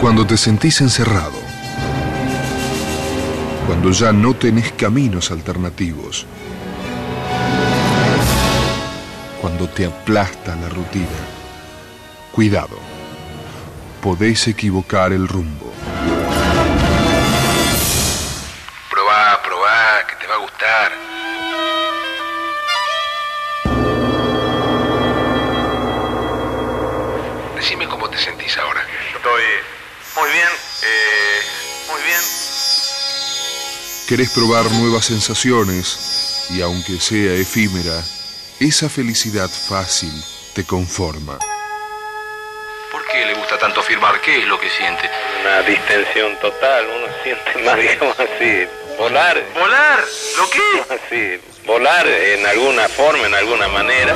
Cuando te sentís encerrado, cuando ya no tenés caminos alternativos, cuando te aplasta la rutina, cuidado, podés equivocar el rumbo. Probá, probá, que te va a gustar. Decime cómo te sentís ahora. Estoy muy bien, eh, muy bien. Querés probar nuevas sensaciones y aunque sea efímera, esa felicidad fácil te conforma. ¿Por qué le gusta tanto firmar? ¿Qué es lo que siente? Una distensión total, uno siente más, digamos así, volar. ¿Volar? ¿Lo qué? Así, volar en alguna forma, en alguna manera.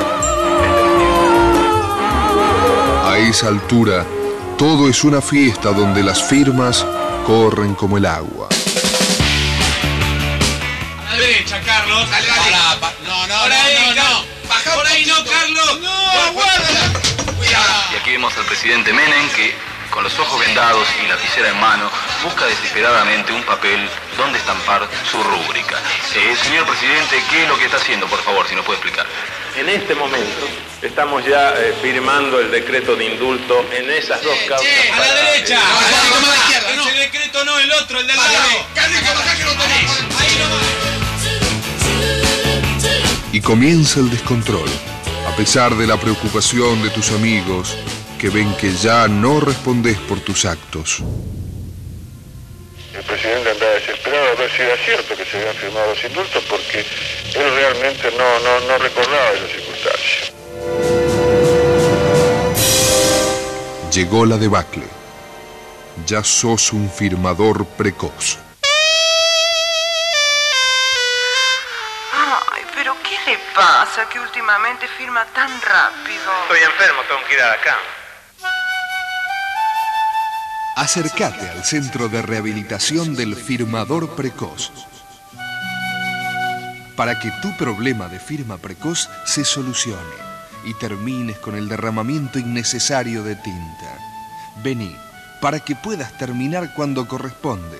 A esa altura, todo es una fiesta donde las firmas corren como el agua. A la derecha, Carlos. Dale, dale. No, no, Por ahí, no, no. Por ahí no. Carlos. No, aguárdala. Cuidado. Y aquí vemos al presidente Menem que, con los ojos vendados y lapicera en mano, busca desesperadamente un papel donde estampar su rúbrica. Eh, señor presidente, ¿qué es lo que está haciendo, por favor, si nos puede explicar? En este momento estamos ya eh, firmando el decreto de indulto en esas dos causas. che, A la derecha. No, no, no, no, a la izquierda, no. Ese decreto no, el otro, el del lado. Que. Ahí nomás. Y comienza el descontrol, a pesar de la preocupación de tus amigos que ven que ya no respondes por tus actos. Cierto que se habían firmado los indultos porque él realmente no, no, no recordaba esas circunstancias. Llegó la debacle. Ya sos un firmador precoz. Ay, pero ¿qué le pasa que últimamente firma tan rápido? Estoy enfermo, tengo que ir a la cama. Acércate al centro de rehabilitación del firmador precoz para que tu problema de firma precoz se solucione y termines con el derramamiento innecesario de tinta. Vení para que puedas terminar cuando corresponde,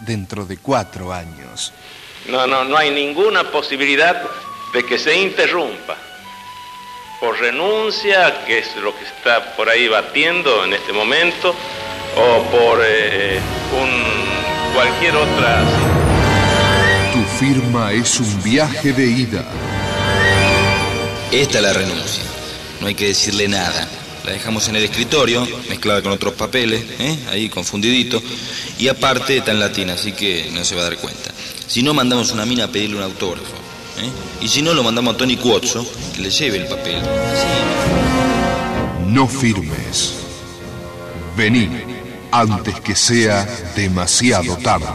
dentro de cuatro años. No, no, no hay ninguna posibilidad de que se interrumpa por renuncia, que es lo que está por ahí batiendo en este momento, o por eh, un, cualquier otra Tu firma es un viaje de ida. Esta es la renuncia. No hay que decirle nada. La dejamos en el escritorio, mezclada con otros papeles, ¿eh? ahí confundidito. Y aparte está en latín, así que no se va a dar cuenta. Si no, mandamos una mina a pedirle un autógrafo. ¿eh? Y si no, lo mandamos a Tony Cuozzo, que le lleve el papel. Así. No firmes. Vení antes que sea demasiado tarde.